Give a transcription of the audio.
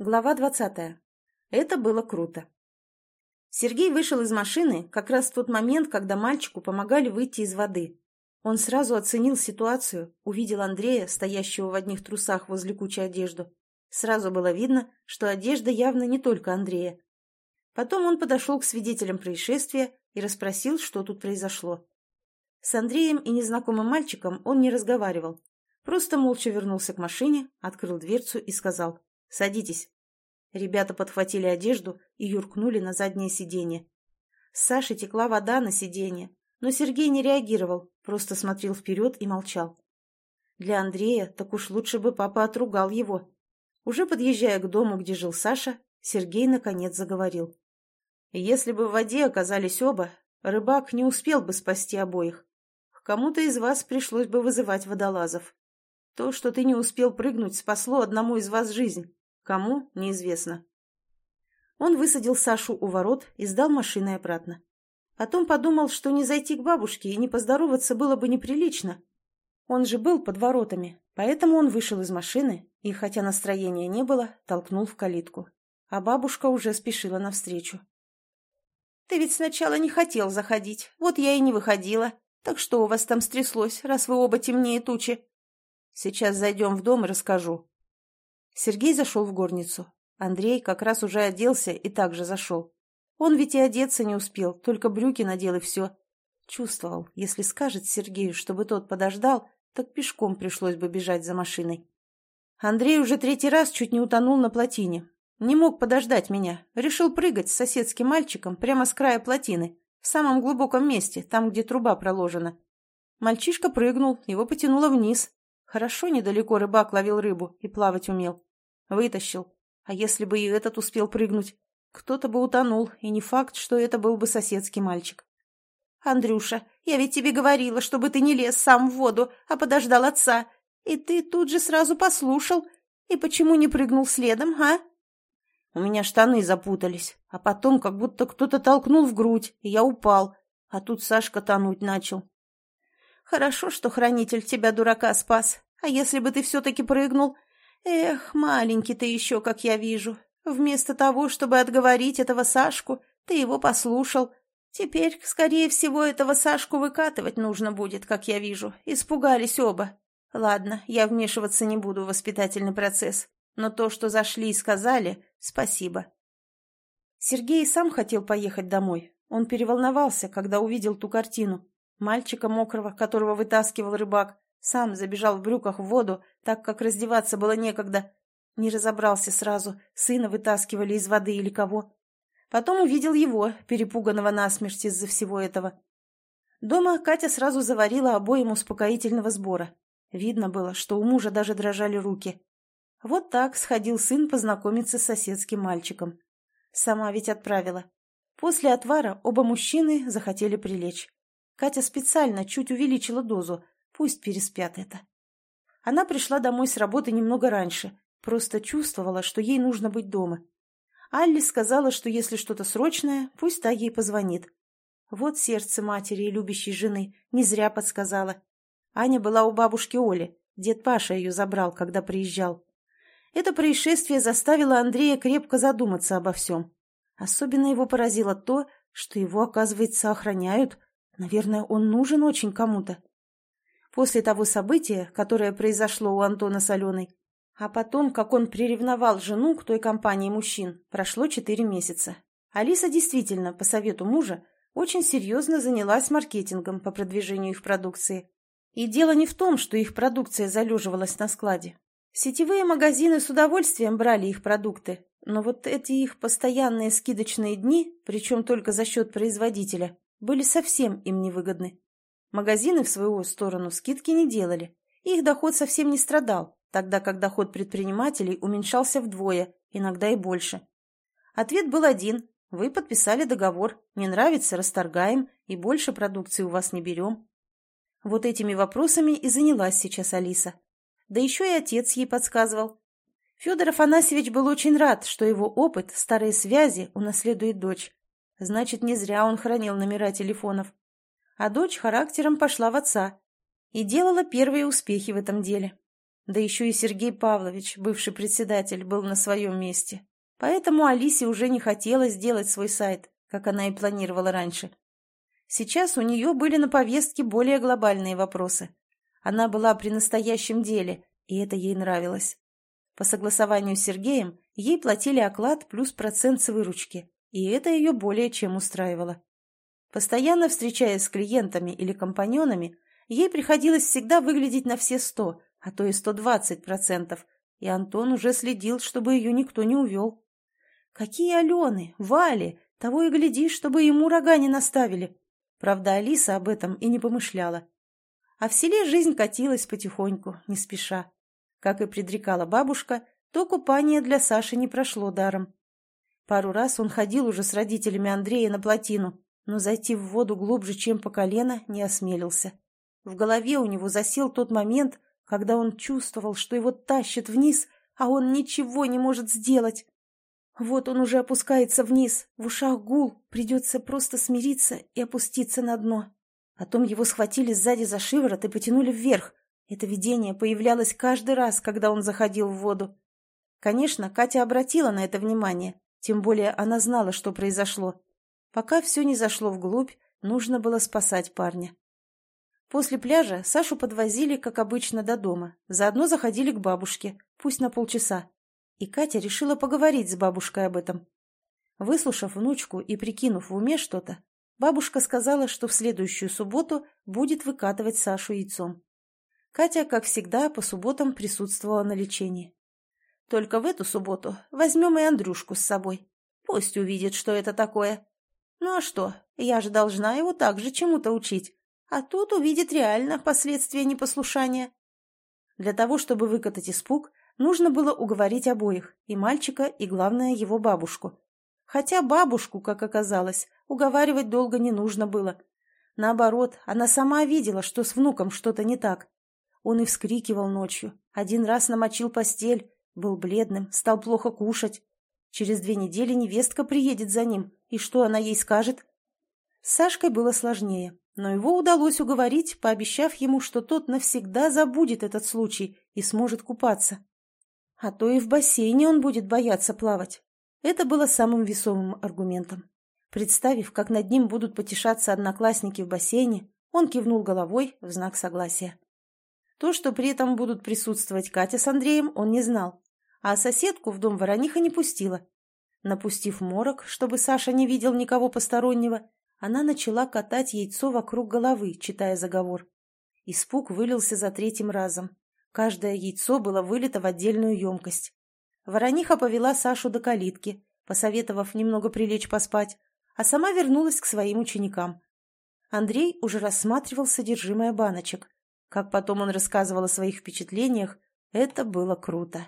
Глава двадцатая. Это было круто. Сергей вышел из машины как раз в тот момент, когда мальчику помогали выйти из воды. Он сразу оценил ситуацию, увидел Андрея, стоящего в одних трусах возле кучи одежды. Сразу было видно, что одежда явно не только Андрея. Потом он подошел к свидетелям происшествия и расспросил, что тут произошло. С Андреем и незнакомым мальчиком он не разговаривал. Просто молча вернулся к машине, открыл дверцу и сказал «Садитесь». Ребята подхватили одежду и юркнули на заднее сиденье. С Саши текла вода на сиденье, но Сергей не реагировал, просто смотрел вперед и молчал. Для Андрея так уж лучше бы папа отругал его. Уже подъезжая к дому, где жил Саша, Сергей наконец заговорил. Если бы в воде оказались оба, рыбак не успел бы спасти обоих. Кому-то из вас пришлось бы вызывать водолазов. То, что ты не успел прыгнуть, спасло одному из вас жизнь. Кому – неизвестно. Он высадил Сашу у ворот и сдал машиной обратно. Потом подумал, что не зайти к бабушке и не поздороваться было бы неприлично. Он же был под воротами, поэтому он вышел из машины и, хотя настроения не было, толкнул в калитку. А бабушка уже спешила навстречу. «Ты ведь сначала не хотел заходить, вот я и не выходила. Так что у вас там стряслось, раз вы оба темнее тучи?» «Сейчас зайдем в дом и расскажу», Сергей зашел в горницу. Андрей как раз уже оделся и также зашел. Он ведь и одеться не успел, только брюки надел и все. Чувствовал, если скажет Сергею, чтобы тот подождал, так пешком пришлось бы бежать за машиной. Андрей уже третий раз чуть не утонул на плотине. Не мог подождать меня. Решил прыгать с соседским мальчиком прямо с края плотины, в самом глубоком месте, там, где труба проложена. Мальчишка прыгнул, его потянуло вниз. Хорошо недалеко рыбак ловил рыбу и плавать умел. Вытащил. А если бы и этот успел прыгнуть? Кто-то бы утонул, и не факт, что это был бы соседский мальчик. «Андрюша, я ведь тебе говорила, чтобы ты не лез сам в воду, а подождал отца. И ты тут же сразу послушал. И почему не прыгнул следом, а?» У меня штаны запутались, а потом как будто кто-то толкнул в грудь, и я упал. А тут Сашка тонуть начал. «Хорошо, что хранитель тебя, дурака, спас. А если бы ты все-таки прыгнул, Эх, маленький ты еще, как я вижу. Вместо того, чтобы отговорить этого Сашку, ты его послушал. Теперь, скорее всего, этого Сашку выкатывать нужно будет, как я вижу. Испугались оба. Ладно, я вмешиваться не буду в воспитательный процесс. Но то, что зашли и сказали, спасибо. Сергей сам хотел поехать домой. Он переволновался, когда увидел ту картину. Мальчика мокрого, которого вытаскивал рыбак, сам забежал в брюках в воду, так как раздеваться было некогда. Не разобрался сразу, сына вытаскивали из воды или кого. Потом увидел его, перепуганного насмерть из-за всего этого. Дома Катя сразу заварила обоим успокоительного сбора. Видно было, что у мужа даже дрожали руки. Вот так сходил сын познакомиться с соседским мальчиком. Сама ведь отправила. После отвара оба мужчины захотели прилечь. Катя специально чуть увеличила дозу, Пусть переспят это. Она пришла домой с работы немного раньше, просто чувствовала, что ей нужно быть дома. Алли сказала, что если что-то срочное, пусть та ей позвонит. Вот сердце матери и любящей жены, не зря подсказала. Аня была у бабушки Оли, дед Паша ее забрал, когда приезжал. Это происшествие заставило Андрея крепко задуматься обо всем. Особенно его поразило то, что его, оказывается, охраняют. Наверное, он нужен очень кому-то после того события, которое произошло у Антона с Аленой. А потом, как он приревновал жену к той компании мужчин, прошло четыре месяца. Алиса действительно, по совету мужа, очень серьезно занялась маркетингом по продвижению их продукции. И дело не в том, что их продукция залеживалась на складе. Сетевые магазины с удовольствием брали их продукты, но вот эти их постоянные скидочные дни, причем только за счет производителя, были совсем им невыгодны. Магазины, в свою сторону, скидки не делали. Их доход совсем не страдал, тогда как доход предпринимателей уменьшался вдвое, иногда и больше. Ответ был один. Вы подписали договор. Не нравится – расторгаем, и больше продукции у вас не берем. Вот этими вопросами и занялась сейчас Алиса. Да еще и отец ей подсказывал. Федор Афанасьевич был очень рад, что его опыт, старые связи унаследует дочь. Значит, не зря он хранил номера телефонов а дочь характером пошла в отца и делала первые успехи в этом деле. Да еще и Сергей Павлович, бывший председатель, был на своем месте. Поэтому Алисе уже не хотелось делать свой сайт, как она и планировала раньше. Сейчас у нее были на повестке более глобальные вопросы. Она была при настоящем деле, и это ей нравилось. По согласованию с Сергеем ей платили оклад плюс процент с выручки, и это ее более чем устраивало. Постоянно встречаясь с клиентами или компаньонами, ей приходилось всегда выглядеть на все сто, а то и сто двадцать процентов, и Антон уже следил, чтобы ее никто не увел. Какие Алены, Вали, того и гляди, чтобы ему рога не наставили. Правда, Алиса об этом и не помышляла. А в селе жизнь катилась потихоньку, не спеша. Как и предрекала бабушка, то купание для Саши не прошло даром. Пару раз он ходил уже с родителями Андрея на плотину, но зайти в воду глубже, чем по колено, не осмелился. В голове у него засел тот момент, когда он чувствовал, что его тащат вниз, а он ничего не может сделать. Вот он уже опускается вниз, в ушах гул, придется просто смириться и опуститься на дно. Потом его схватили сзади за шиворот и потянули вверх. Это видение появлялось каждый раз, когда он заходил в воду. Конечно, Катя обратила на это внимание, тем более она знала, что произошло. Пока все не зашло вглубь, нужно было спасать парня. После пляжа Сашу подвозили, как обычно, до дома. Заодно заходили к бабушке, пусть на полчаса. И Катя решила поговорить с бабушкой об этом. Выслушав внучку и прикинув в уме что-то, бабушка сказала, что в следующую субботу будет выкатывать Сашу яйцом. Катя, как всегда, по субботам присутствовала на лечении. Только в эту субботу возьмем и Андрюшку с собой. Пусть увидит, что это такое. Ну а что, я же должна его также чему-то учить. А тут увидит реально последствия непослушания. Для того, чтобы выкатать испуг, Нужно было уговорить обоих, и мальчика, и, главное, его бабушку. Хотя бабушку, как оказалось, уговаривать долго не нужно было. Наоборот, она сама видела, что с внуком что-то не так. Он и вскрикивал ночью, один раз намочил постель, был бледным, стал плохо кушать. Через две недели невестка приедет за ним, и что она ей скажет? С Сашкой было сложнее, но его удалось уговорить, пообещав ему, что тот навсегда забудет этот случай и сможет купаться. А то и в бассейне он будет бояться плавать. Это было самым весомым аргументом. Представив, как над ним будут потешаться одноклассники в бассейне, он кивнул головой в знак согласия. То, что при этом будут присутствовать Катя с Андреем, он не знал, а соседку в дом ворониха не пустила. Напустив морок, чтобы Саша не видел никого постороннего, она начала катать яйцо вокруг головы, читая заговор. Испуг вылился за третьим разом. Каждое яйцо было вылито в отдельную емкость. Ворониха повела Сашу до калитки, посоветовав немного прилечь поспать, а сама вернулась к своим ученикам. Андрей уже рассматривал содержимое баночек. Как потом он рассказывал о своих впечатлениях, это было круто.